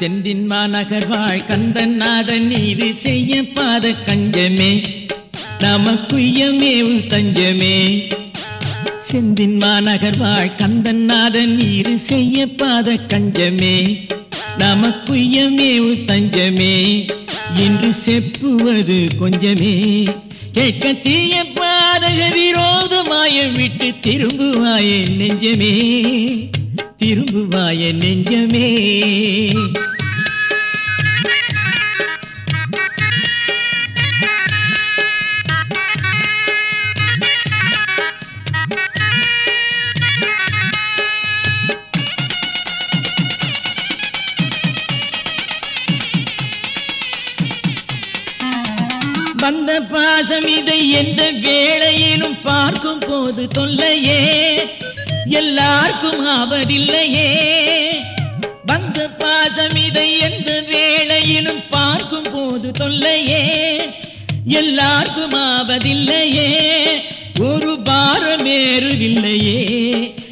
செந்தின் மாநகர் வாழ் கந்தநாதன் நீரு செய்ய பாத கஞ்சமே. நமக்குயமே உன் தஞ்சமே. செந்தின் மாநகர் வாழ் கந்தநாதன் நீரு செய்ய பாத கஞ்சமே. நமக்குயமே உள் தஞ்சமே. என்று செப்புவது கொஞ்சமே. கேட்க தீய பாதக விரோதமாய விட்டு திரும்புவாய நெஞ்சமே. திரும்புவாய நெஞ்சமே. பாசம் இதை எந்த வேளையிலும் பார்க்கும் போது தொல்லையே. எல்லாருக்கும் ஆவதில்லையே. வந்த பாசம் இதை எந்த வேளையிலும் பார்க்கும் போது தொல்லையே. எல்லாருக்கும் ஆவதில்லையே. ஒரு பாரம் ஏறுவில்லையே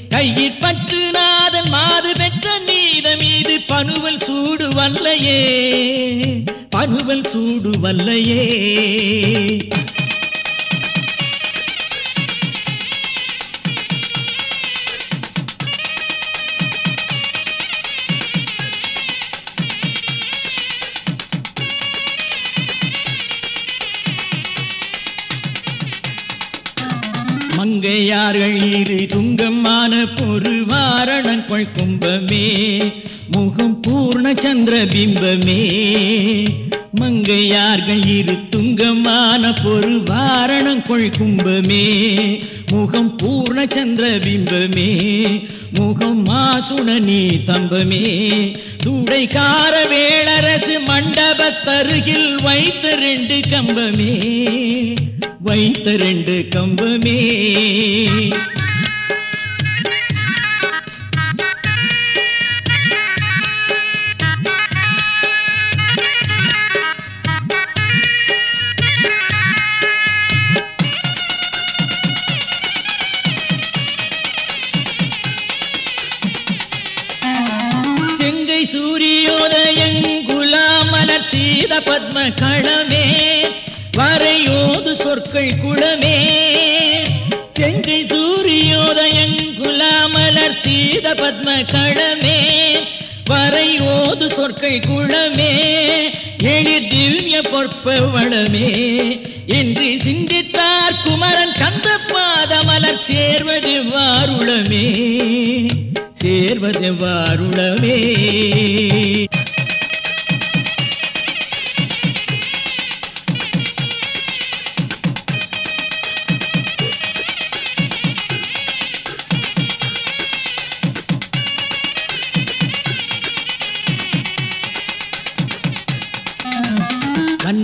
கையில் பற்று நாதன் மாது பெற்ற நீத மீது பனுவல் சூடு வல்லையே பனுவல் சூடு வல்லையே மங்கையார்கள் இரு துங்கமான பொரு வாரணங்கொள் கும்பமே. முகம் பூர்ண சந்திர பிம்பமே. மங்கையார்கள் இரு துங்கமான பொரு வாரணங்கொள் கும்பமே. முகம் பூர்ண சந்திர பிம்பமே. முகம் மாசுண நீ தம்பமே. துடைக்கார வேளரசு மண்டபத்தருகில் வைத்த ரெண்டு கம்பமே. வைத்த ரெண்டு கம்பமே. சூரியோதயங்குலாமலர் சீத பத்ம களமே வரையோது சொற்கள் குளமே செங்கை சூரியோதயங்குலாமலர் சீத பத்ம களமே வரையோது சொற்கள் குளமே எளிர் திவ்ய பொற்பவளமே என்று சிந்தித்தார் குமரன் கந்த பாதமலர் சேர்வது வாருளமே. சேர்வது வாருளமே.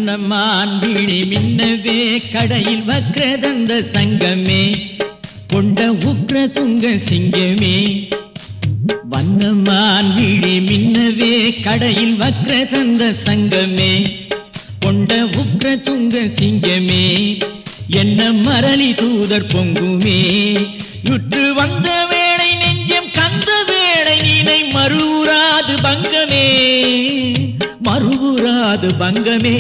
கண்ணம்மான் விழி மின்னவே கடையில் வக்ரதந்த தங்கமே கொண்ட உக்ர துங்க சிங்கமே. வண்ணம்மான் விழி மின்னவே கடையில் வக்ரதந்த சங்கமே கொண்ட உக்ர துங்க சிங்கமே. என்ன மரளி தூதர் பொங்குமே யுற்று வந்த அது பங்கமே.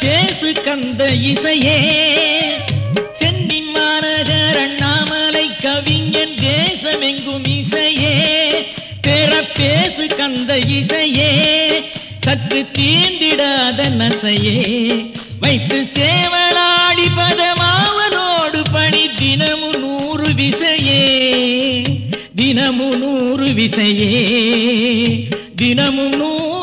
பேசு கந்த இசையே. சென்னி மாநகர் அண்ணாமலை கவிஞன் தேசமெங்கும் இசையே. பெற பேசு கந்த இசையே. சற்று தீர்ந்திடாத நசையே. வைத்து சேவலாடி பதமாவனோடு பணி தினமு நூறு விசையே. தினமு நூறு விசையே. தினமும் நூறு